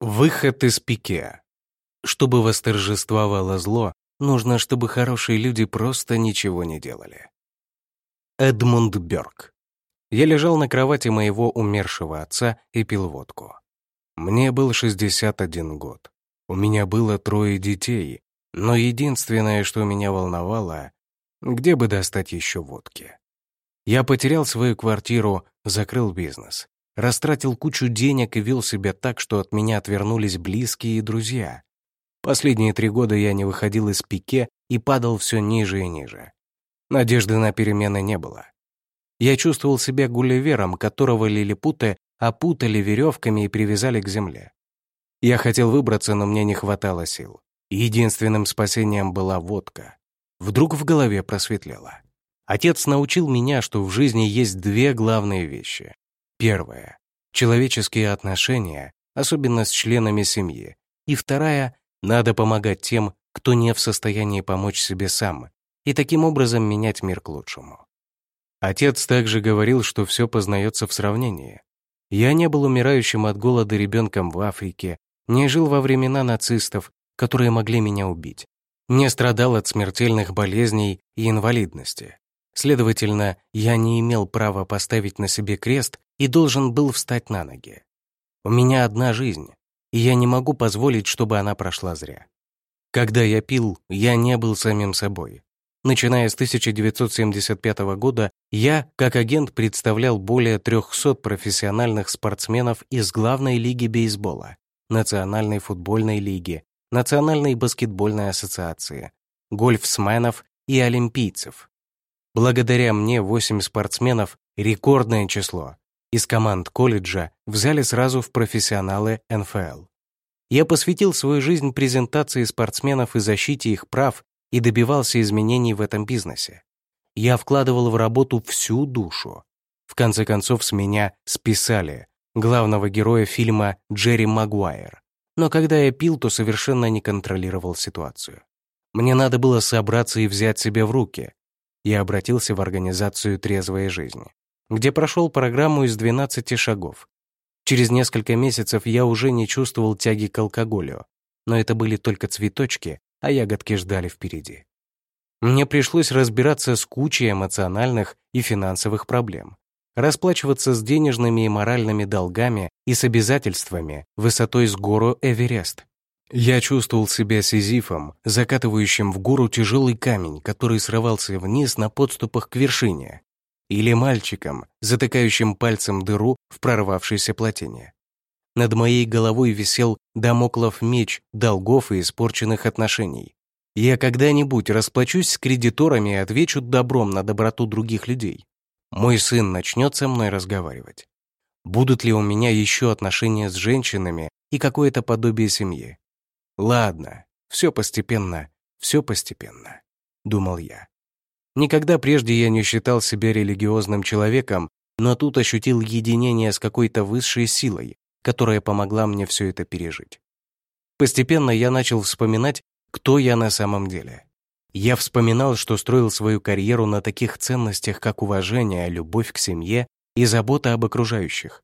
Выход из пике. Чтобы восторжествовало зло, нужно, чтобы хорошие люди просто ничего не делали. Эдмунд Бёрк. Я лежал на кровати моего умершего отца и пил водку. Мне был 61 год. У меня было трое детей, но единственное, что меня волновало, где бы достать еще водки. Я потерял свою квартиру, закрыл бизнес растратил кучу денег и вел себя так, что от меня отвернулись близкие и друзья. Последние три года я не выходил из пике и падал все ниже и ниже. Надежды на перемены не было. Я чувствовал себя гулливером, которого лилипуты опутали веревками и привязали к земле. Я хотел выбраться, но мне не хватало сил. Единственным спасением была водка. Вдруг в голове просветлело. Отец научил меня, что в жизни есть две главные вещи Первое — человеческие отношения, особенно с членами семьи. И вторая — надо помогать тем, кто не в состоянии помочь себе сам, и таким образом менять мир к лучшему. Отец также говорил, что все познается в сравнении. Я не был умирающим от голода ребенком в Африке, не жил во времена нацистов, которые могли меня убить, не страдал от смертельных болезней и инвалидности. Следовательно, я не имел права поставить на себе крест и должен был встать на ноги. У меня одна жизнь, и я не могу позволить, чтобы она прошла зря. Когда я пил, я не был самим собой. Начиная с 1975 года, я, как агент, представлял более 300 профессиональных спортсменов из главной лиги бейсбола, Национальной футбольной лиги, Национальной баскетбольной ассоциации, гольфсменов и олимпийцев. Благодаря мне 8 спортсменов, рекордное число, из команд колледжа взяли сразу в профессионалы НФЛ. Я посвятил свою жизнь презентации спортсменов и защите их прав и добивался изменений в этом бизнесе. Я вкладывал в работу всю душу. В конце концов, с меня списали главного героя фильма Джерри Магуайр. Но когда я пил, то совершенно не контролировал ситуацию. Мне надо было собраться и взять себя в руки. Я обратился в организацию «Трезвая жизнь» где прошел программу из 12 шагов. Через несколько месяцев я уже не чувствовал тяги к алкоголю, но это были только цветочки, а ягодки ждали впереди. Мне пришлось разбираться с кучей эмоциональных и финансовых проблем, расплачиваться с денежными и моральными долгами и с обязательствами высотой с гору Эверест. Я чувствовал себя сизифом, закатывающим в гору тяжелый камень, который срывался вниз на подступах к вершине, или мальчиком, затыкающим пальцем дыру в прорвавшейся плотине. Над моей головой висел домоклов меч долгов и испорченных отношений. Я когда-нибудь расплачусь с кредиторами и отвечу добром на доброту других людей. Мой сын начнет со мной разговаривать. Будут ли у меня еще отношения с женщинами и какое-то подобие семьи? Ладно, все постепенно, все постепенно, думал я. Никогда прежде я не считал себя религиозным человеком, но тут ощутил единение с какой-то высшей силой, которая помогла мне все это пережить. Постепенно я начал вспоминать, кто я на самом деле. Я вспоминал, что строил свою карьеру на таких ценностях, как уважение, любовь к семье и забота об окружающих.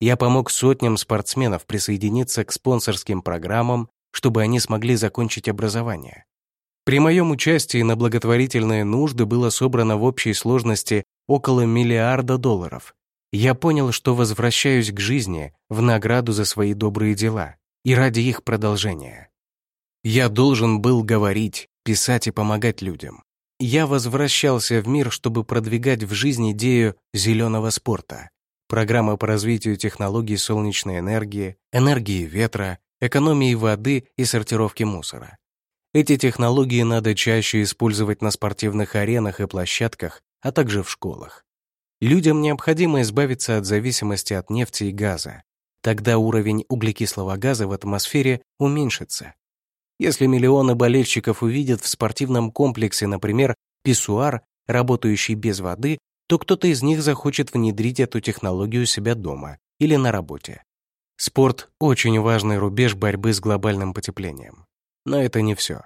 Я помог сотням спортсменов присоединиться к спонсорским программам, чтобы они смогли закончить образование. При моем участии на благотворительные нужды было собрано в общей сложности около миллиарда долларов. Я понял, что возвращаюсь к жизни в награду за свои добрые дела и ради их продолжения. Я должен был говорить, писать и помогать людям. Я возвращался в мир, чтобы продвигать в жизнь идею зеленого спорта, программа по развитию технологий солнечной энергии, энергии ветра, экономии воды и сортировки мусора. Эти технологии надо чаще использовать на спортивных аренах и площадках, а также в школах. Людям необходимо избавиться от зависимости от нефти и газа. Тогда уровень углекислого газа в атмосфере уменьшится. Если миллионы болельщиков увидят в спортивном комплексе, например, писсуар, работающий без воды, то кто-то из них захочет внедрить эту технологию у себя дома или на работе. Спорт — очень важный рубеж борьбы с глобальным потеплением. Но это не все.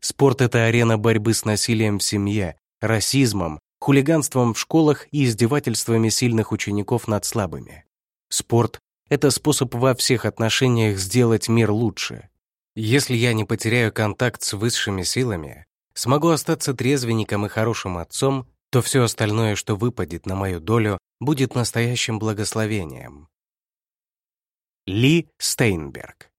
Спорт — это арена борьбы с насилием в семье, расизмом, хулиганством в школах и издевательствами сильных учеников над слабыми. Спорт — Это способ во всех отношениях сделать мир лучше. Если я не потеряю контакт с высшими силами, смогу остаться трезвенником и хорошим отцом, то все остальное, что выпадет на мою долю, будет настоящим благословением. Ли Стейнберг